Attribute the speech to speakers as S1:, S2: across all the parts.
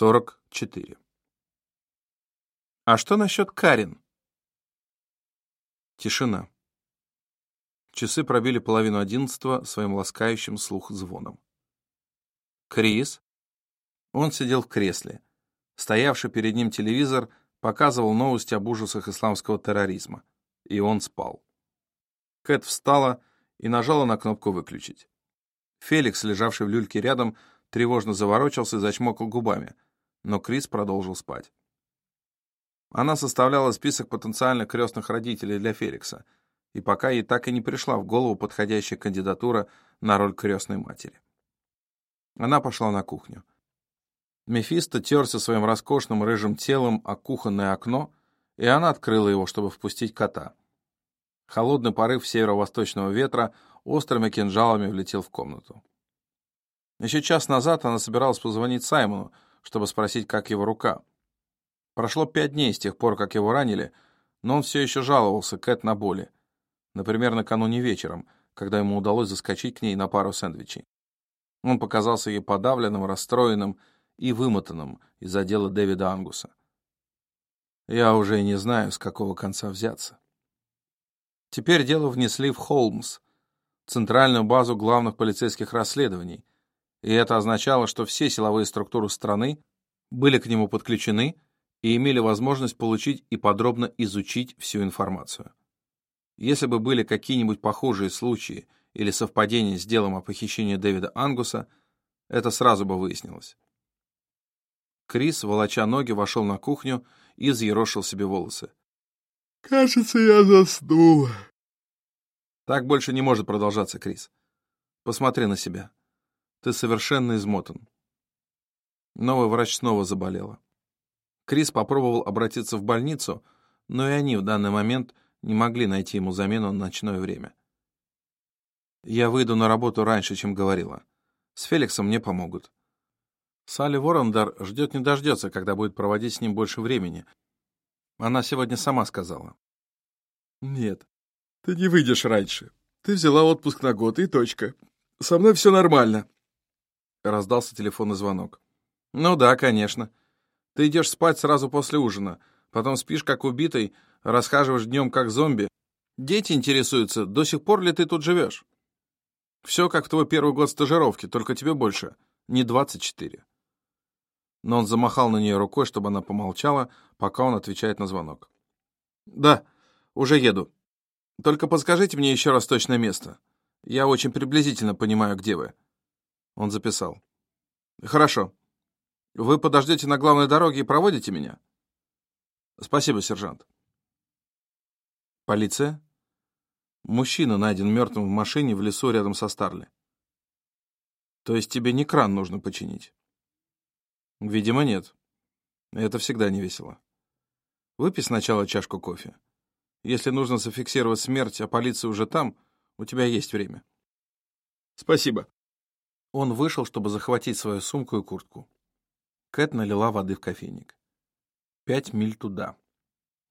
S1: 44. А что насчет Карин? Тишина. Часы пробили половину одиннадцатого своим ласкающим слух звоном. Крис? Он сидел в кресле. Стоявший перед ним телевизор показывал новости об ужасах исламского терроризма. И он спал. Кэт встала и нажала на кнопку «Выключить». Феликс, лежавший в люльке рядом, тревожно заворочался и зачмокал губами, но Крис продолжил спать. Она составляла список потенциальных крестных родителей для Феликса, и пока ей так и не пришла в голову подходящая кандидатура на роль крестной матери. Она пошла на кухню. Мефисто терся своим роскошным рыжим телом о кухонное окно, и она открыла его, чтобы впустить кота. Холодный порыв северо-восточного ветра острыми кинжалами влетел в комнату. Еще час назад она собиралась позвонить Саймону, чтобы спросить, как его рука. Прошло пять дней с тех пор, как его ранили, но он все еще жаловался Кэт на боли. Например, накануне вечером, когда ему удалось заскочить к ней на пару сэндвичей. Он показался ей подавленным, расстроенным и вымотанным из-за дела Дэвида Ангуса. Я уже не знаю, с какого конца взяться. Теперь дело внесли в Холмс, центральную базу главных полицейских расследований, и это означало, что все силовые структуры страны были к нему подключены и имели возможность получить и подробно изучить всю информацию. Если бы были какие-нибудь похожие случаи или совпадения с делом о похищении Дэвида Ангуса, это сразу бы выяснилось. Крис, волоча ноги, вошел на кухню и взъерошил себе волосы.
S2: «Кажется, я заснула».
S1: «Так больше не может продолжаться, Крис. Посмотри на себя. Ты совершенно измотан». Новый врач снова заболела. Крис попробовал обратиться в больницу, но и они в данный момент не могли найти ему замену на ночное время. «Я выйду на работу раньше, чем говорила. С Феликсом мне помогут. Салли Ворондар ждет не дождется, когда будет проводить с ним больше времени. Она сегодня сама сказала».
S2: «Нет, ты не выйдешь раньше. Ты взяла отпуск на год и точка. Со мной все нормально».
S1: Раздался телефонный звонок. «Ну да, конечно. Ты идешь спать сразу после ужина, потом спишь как убитый, расхаживаешь днем как зомби. Дети интересуются, до сих пор ли ты тут живешь? Все как в твой первый год стажировки, только тебе больше, не 24. Но он замахал на нее рукой, чтобы она помолчала, пока он отвечает на звонок. «Да, уже еду. Только подскажите мне еще раз точное место. Я очень приблизительно понимаю, где вы». Он записал. «Хорошо. Вы подождете на главной дороге и проводите меня? Спасибо, сержант. Полиция? Мужчина найден мертвым в машине в лесу рядом со Старли. То есть тебе не кран нужно починить? Видимо, нет. Это всегда не весело. Выпей сначала чашку кофе. Если нужно зафиксировать смерть, а полиция уже там, у тебя есть время.
S2: Спасибо.
S1: Он вышел, чтобы захватить свою сумку и куртку. Кэт налила воды в кофейник. Пять миль туда.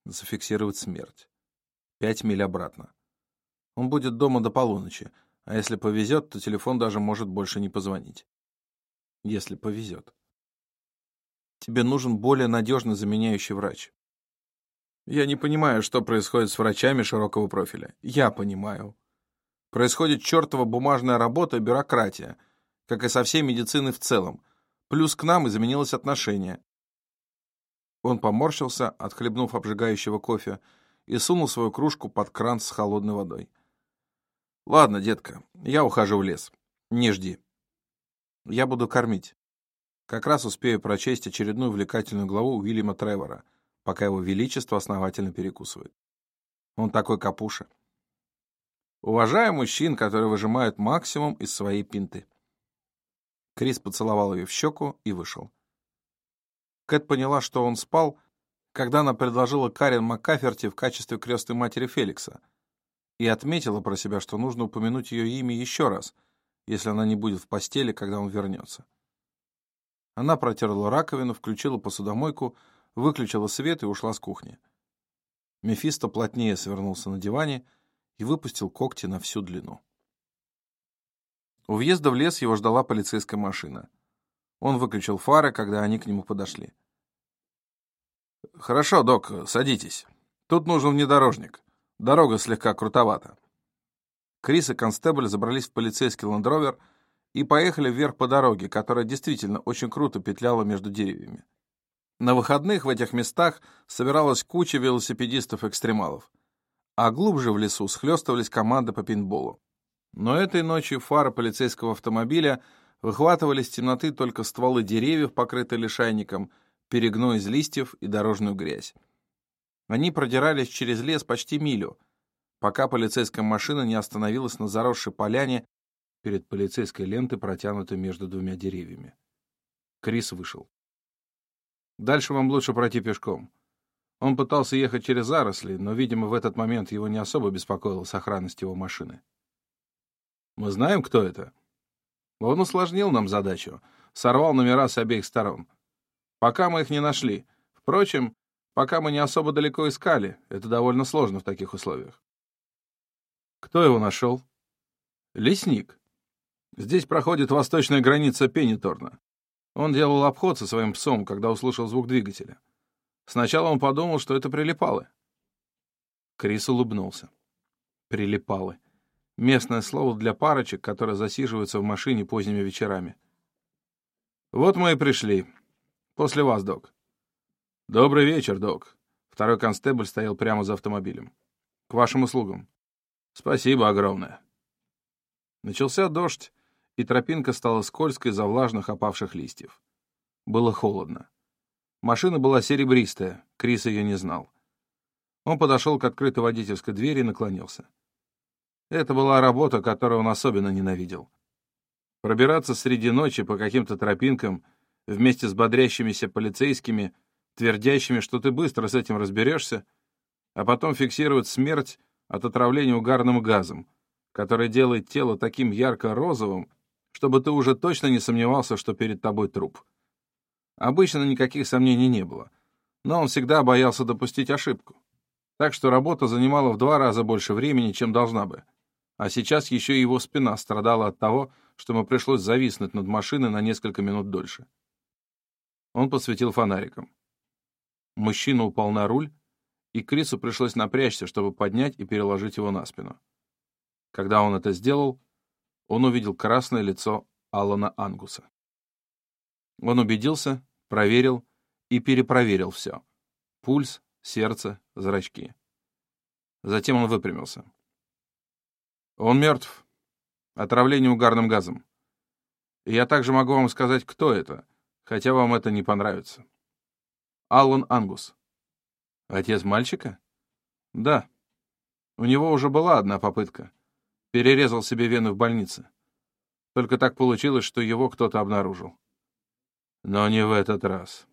S1: Зафиксировать смерть. Пять миль обратно. Он будет дома до полуночи, а если повезет, то телефон даже может больше не позвонить. Если повезет. Тебе нужен более надежный заменяющий врач. Я не понимаю, что происходит с врачами широкого профиля. Я понимаю. Происходит чертова бумажная работа и бюрократия, как и со всей медициной в целом, Плюс к нам изменилось отношение. Он поморщился, отхлебнув обжигающего кофе, и сунул свою кружку под кран с холодной водой. «Ладно, детка, я ухожу в лес. Не жди. Я буду кормить. Как раз успею прочесть очередную увлекательную главу Уильяма Тревора, пока его величество основательно перекусывает. Он такой капуша. Уважаю мужчин, которые выжимают максимум из своей пинты. Крис поцеловал ее в щеку и вышел. Кэт поняла, что он спал, когда она предложила Карен Маккаферти в качестве крестной матери Феликса, и отметила про себя, что нужно упомянуть ее имя еще раз, если она не будет в постели, когда он вернется. Она протерла раковину, включила посудомойку, выключила свет и ушла с кухни. Мефисто плотнее свернулся на диване и выпустил когти на всю длину. У въезда в лес его ждала полицейская машина. Он выключил фары, когда они к нему подошли. «Хорошо, док, садитесь. Тут нужен внедорожник. Дорога слегка крутовата». Крис и констебль забрались в полицейский лендровер и поехали вверх по дороге, которая действительно очень круто петляла между деревьями. На выходных в этих местах собиралась куча велосипедистов-экстремалов, а глубже в лесу схлестывались команды по пейнтболу. Но этой ночью фары полицейского автомобиля выхватывали из темноты только стволы деревьев, покрытые лишайником, перегной из листьев и дорожную грязь. Они продирались через лес почти милю, пока полицейская машина не остановилась на заросшей поляне перед полицейской лентой, протянутой между двумя деревьями. Крис вышел. Дальше вам лучше пройти пешком. Он пытался ехать через заросли, но, видимо, в этот момент его не особо беспокоила сохранность его машины. Мы знаем, кто это. Он усложнил нам задачу, сорвал номера с обеих сторон. Пока мы их не нашли. Впрочем, пока мы не особо далеко искали, это довольно сложно в таких условиях. Кто его нашел? Лесник. Здесь проходит восточная граница Пенниторна. Он делал обход со своим псом, когда услышал звук двигателя. Сначала он подумал, что это прилипалы. Крис улыбнулся. Прилипалы. Местное слово для парочек, которые засиживаются в машине поздними вечерами. Вот мы и пришли. После вас, док. Добрый вечер, док. Второй констебль стоял прямо за автомобилем. К вашим услугам. Спасибо огромное. Начался дождь, и тропинка стала скользкой за влажных опавших листьев. Было холодно. Машина была серебристая, Крис ее не знал. Он подошел к открытой водительской двери и наклонился. Это была работа, которую он особенно ненавидел. Пробираться среди ночи по каким-то тропинкам вместе с бодрящимися полицейскими, твердящими, что ты быстро с этим разберешься, а потом фиксировать смерть от отравления угарным газом, который делает тело таким ярко-розовым, чтобы ты уже точно не сомневался, что перед тобой труп. Обычно никаких сомнений не было, но он всегда боялся допустить ошибку. Так что работа занимала в два раза больше времени, чем должна бы. А сейчас еще и его спина страдала от того, что ему пришлось зависнуть над машиной на несколько минут дольше. Он посветил фонариком. Мужчина упал на руль, и Крису пришлось напрячься, чтобы поднять и переложить его на спину. Когда он это сделал, он увидел красное лицо Алана Ангуса. Он убедился, проверил и перепроверил все. Пульс, сердце, зрачки. Затем он выпрямился. Он мертв. Отравление угарным газом. И я также могу вам сказать, кто это, хотя вам это не понравится. Аллан Ангус. Отец мальчика? Да. У него уже была одна попытка. Перерезал себе вены в больнице. Только так получилось, что его кто-то обнаружил. Но не в этот раз.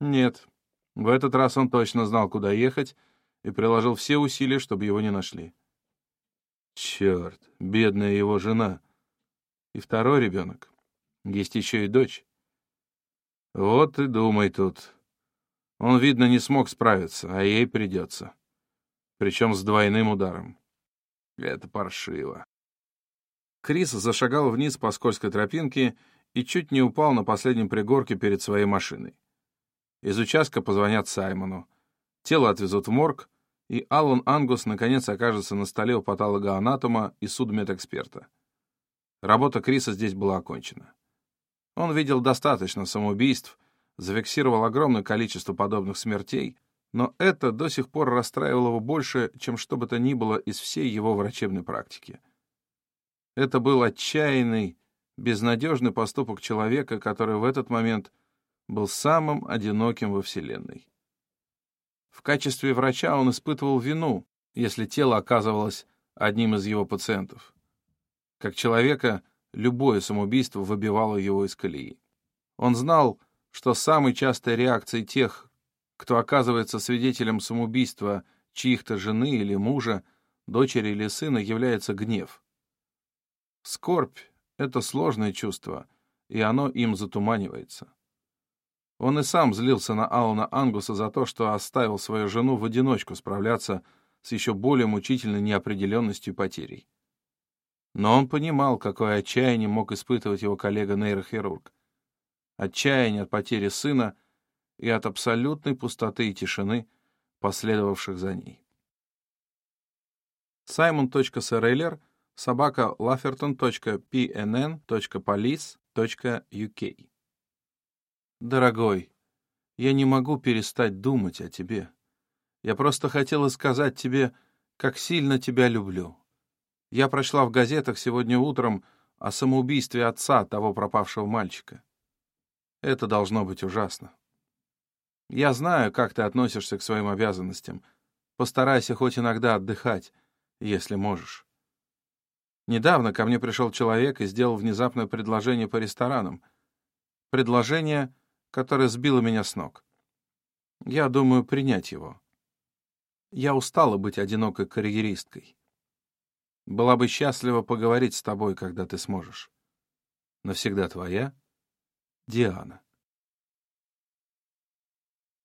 S1: Нет, в этот раз он точно знал, куда ехать, и приложил все усилия, чтобы его не нашли. Черт, бедная его жена. И второй ребенок. Есть еще и дочь. Вот и думай тут. Он, видно, не смог справиться, а ей придется. Причем с двойным ударом. Это паршиво. Крис зашагал вниз по скользкой тропинке и чуть не упал на последнем пригорке перед своей машиной. Из участка позвонят Саймону. Тело отвезут в морг, и Аллан Ангус наконец окажется на столе у патологоанатома и судмедэксперта. Работа Криса здесь была окончена. Он видел достаточно самоубийств, зафиксировал огромное количество подобных смертей, но это до сих пор расстраивало его больше, чем что бы то ни было из всей его врачебной практики. Это был отчаянный, безнадежный поступок человека, который в этот момент был самым одиноким во Вселенной. Качестве врача он испытывал вину, если тело оказывалось одним из его пациентов. Как человека, любое самоубийство выбивало его из колеи. Он знал, что самой частой реакцией тех, кто оказывается свидетелем самоубийства чьих-то жены или мужа, дочери или сына, является гнев. Скорбь — это сложное чувство, и оно им затуманивается. Он и сам злился на Алана Ангуса за то, что оставил свою жену в одиночку справляться с еще более мучительной неопределенностью и потерей. Но он понимал, какое отчаяние мог испытывать его коллега-нейрохирург. отчаяние от потери сына и от абсолютной пустоты и тишины, последовавших за ней. Simon.srler собака lafferton.pnn.police.uk Дорогой, я не могу перестать думать о тебе. Я просто хотела сказать тебе, как сильно тебя люблю. Я прочла в газетах сегодня утром о самоубийстве отца того пропавшего мальчика. Это должно быть ужасно. Я знаю, как ты относишься к своим обязанностям. Постарайся хоть иногда отдыхать, если можешь. Недавно ко мне пришел человек и сделал внезапное предложение по ресторанам. Предложение, которое сбило меня с ног. Я думаю принять его. Я устала быть одинокой карьеристкой. Была бы счастлива поговорить с тобой, когда ты сможешь. Навсегда твоя Диана.